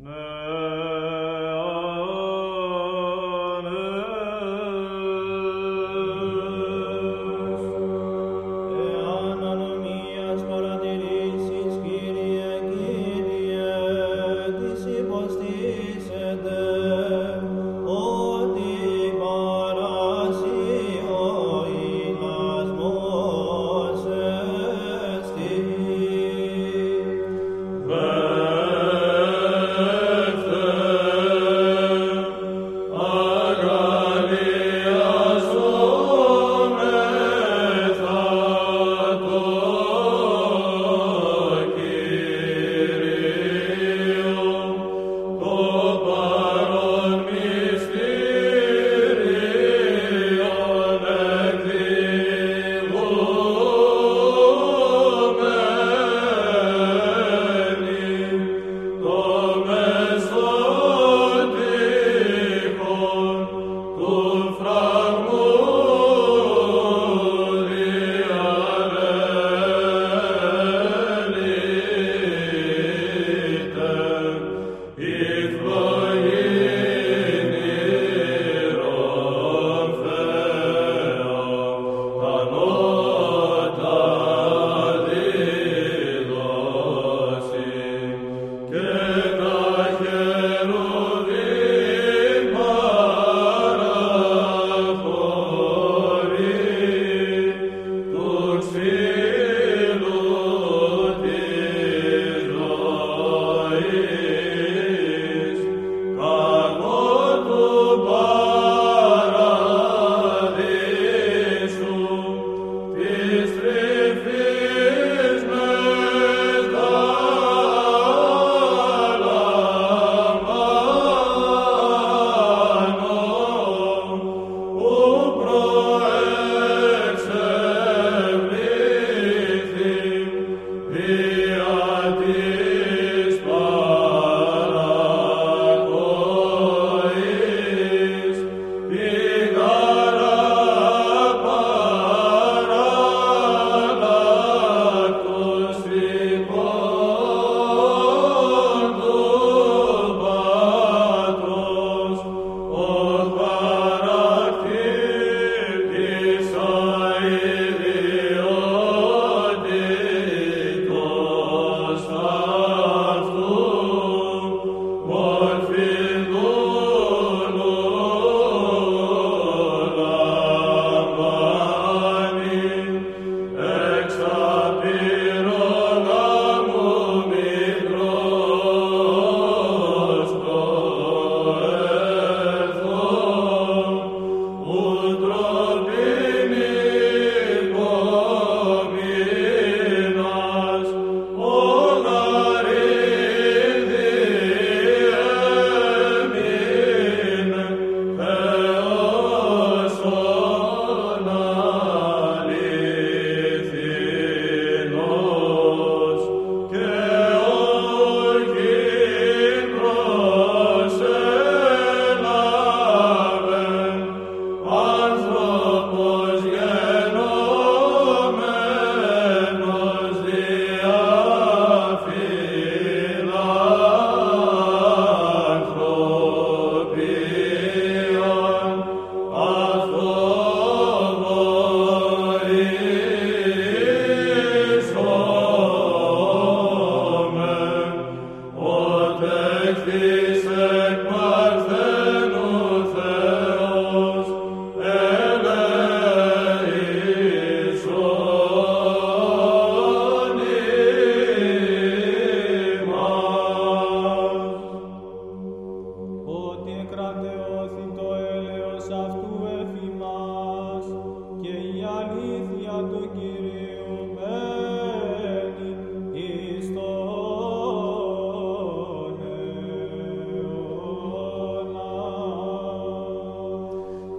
No.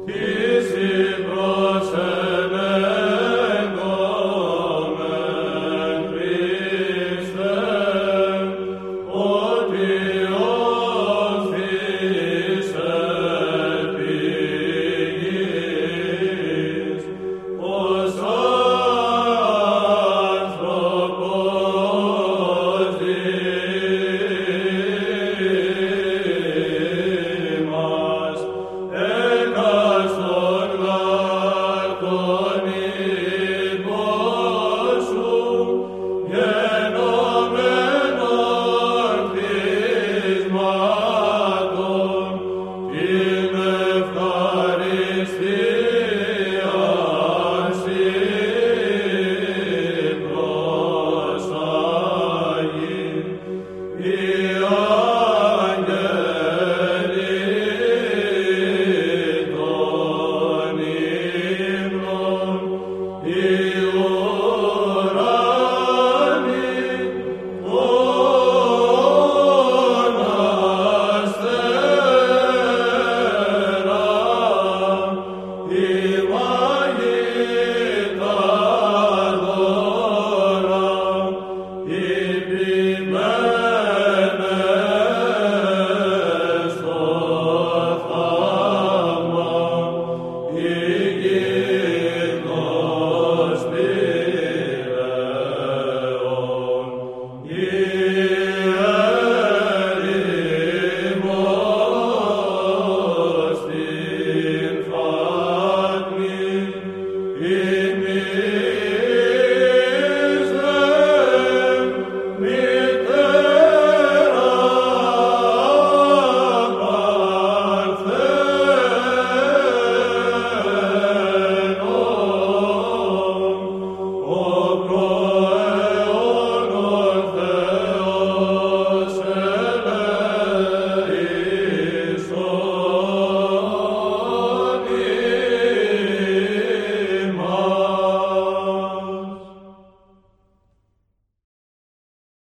Yeah.